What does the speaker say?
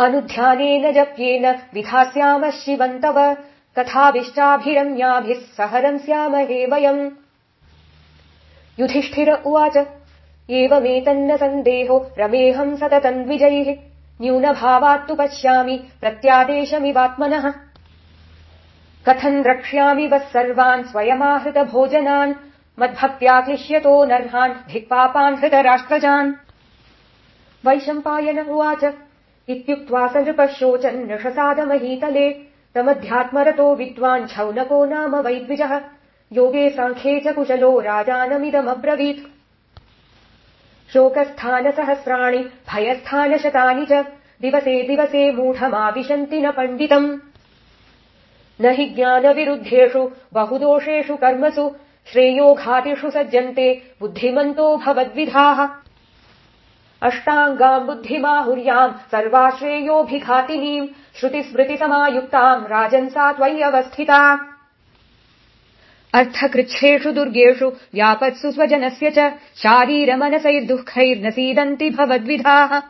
अनुध्यानेन जप्येन विधास्याम शिवन्तव तथाभिश्चाभिरम्याभिः सहरम् स्यामहे वयम्। युधिष्ठिर उवाच एवमेतन्न सन्देहो रमेऽहम् सततम् द्विजैः न्यूनभावात्तु पश्यामि प्रत्यादेशमिवात्मनः। कथम् द्रक्ष्यामि वः सर्वान् स्वयमाहृत भोजनान् मद्भक्त्याक्लिश्यतो नर्हान् धिक्पापान् हृतराष्ट्रजान्। वैशम्पायन उवाच इत्युक्त्वा स नृपः नृषसादमहीतले तमध्यात्मरतो विद्वान् छौनको नाम वैद्विजः। योगे साङ्ख्ये च कुशलो राजानमिदमब्रवीत्। शोकस्थानसहस्राणि भयस्थानशतानि च दिवसे दिवसे मूढमाविशन्ति न पण्डितम्। न हि ज्ञानविरुद्धेषु बहुदोषेषु कर्मसु श्रेयोघातिषु सज्जन्ते बुद्धिमन्तो भवद्विधाः अष्टाङ्गाम् बुद्धिमाहुर्याम् सर्वाश्रेयोऽभिघातिनीम् श्रुतिस्मृतिसमायुक्ताम् राजन्सा त्वय्यवस्थिता अर्थकृच्छ्रेषु दुर्गेषु व्यापत्सु स्वजनस्य च शारीरमनसैर्दुःखैर्न सीदन्ति भवद्विधाः